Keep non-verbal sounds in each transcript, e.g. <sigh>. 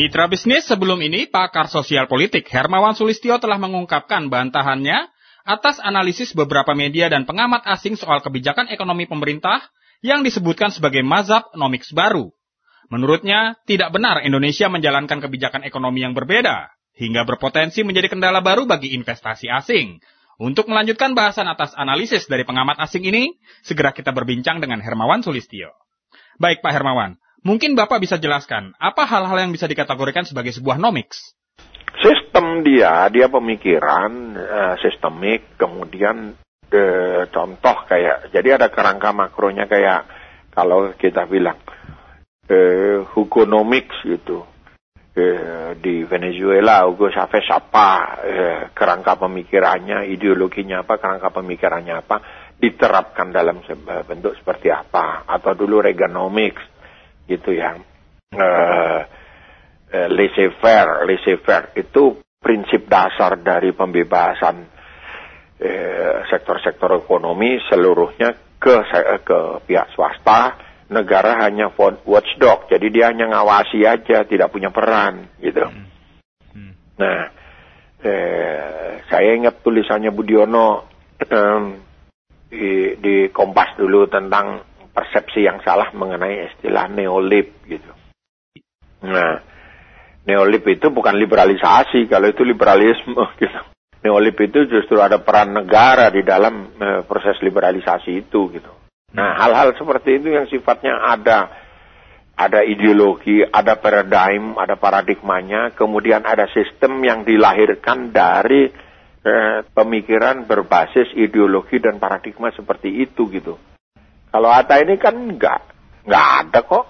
Mitra bisnis sebelum ini, pakar sosial politik Hermawan Sulistyo telah mengungkapkan bantahannya atas analisis beberapa media dan pengamat asing soal kebijakan ekonomi pemerintah yang disebutkan sebagai mazhab nomiks baru. Menurutnya, tidak benar Indonesia menjalankan kebijakan ekonomi yang berbeda, hingga berpotensi menjadi kendala baru bagi investasi asing. Untuk melanjutkan bahasan atas analisis dari pengamat asing ini, segera kita berbincang dengan Hermawan Sulistyo. Baik Pak Hermawan, Mungkin Bapak bisa jelaskan, apa hal-hal yang bisa dikategorikan sebagai sebuah nomics? Sistem dia, dia pemikiran uh, sistemik, kemudian uh, contoh kayak, jadi ada kerangka makronya kayak kalau kita bilang uh, Hugonomics gitu. Uh, di Venezuela, Hugo Chavez apa, uh, kerangka pemikirannya, ideologinya apa, kerangka pemikirannya apa, diterapkan dalam bentuk seperti apa. Atau dulu Reaganomics, gitu ya. Uh, uh, laissez-faire, laissez-faire itu prinsip dasar dari pembebasan uh, sektor-sektor ekonomi seluruhnya ke ke pihak swasta. Negara hanya watchdog, jadi dia hanya ngawasi aja, tidak punya peran, gitu. Hmm. Hmm. Nah, eh, saya ingat tulisannya Budiono um, di, di Kompas dulu tentang persepsi yang salah mengenai istilah neolib gitu. Nah, neolib itu bukan liberalisasi, kalau itu liberalisme <laughs> gitu. Neolib itu justru ada peran negara di dalam uh, proses liberalisasi itu gitu. Nah, hal-hal seperti itu yang sifatnya ada ada ideologi, ada paradigm, ada paradigmanya, kemudian ada sistem yang dilahirkan dari eh, pemikiran berbasis ideologi dan paradigma seperti itu gitu. Kalau Hatta ini kan enggak, enggak ada kok.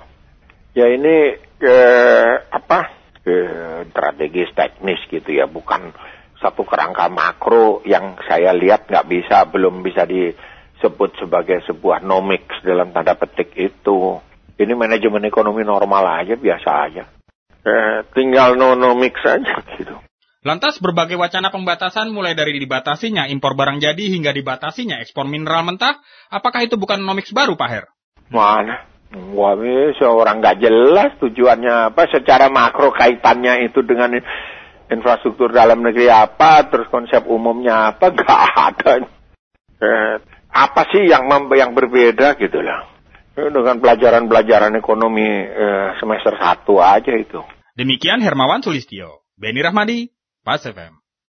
Ya ini eh, apa eh, strategis teknis gitu ya, bukan satu kerangka makro yang saya lihat nggak bisa, belum bisa disebut sebagai sebuah nomics dalam tanda petik itu. Ini manajemen ekonomi normal aja, biasa aja. Eh, tinggal no nomics aja gitu. Lantas berbagai wacana pembatasan mulai dari dibatasinya impor barang jadi hingga dibatasinya ekspor mineral mentah, apakah itu bukan nomics baru Pak Her? Mana? Wah, seorang nggak jelas tujuannya apa, secara makro kaitannya itu dengan infrastruktur dalam negeri apa, terus konsep umumnya apa, <laughs> nggak ada. Eh, apa sih yang yang berbeda gitu lah. Dengan pelajaran-pelajaran ekonomi eh, semester 1 aja itu. Demikian Hermawan Sulistyo. Beni Rahmadi, Paz bem.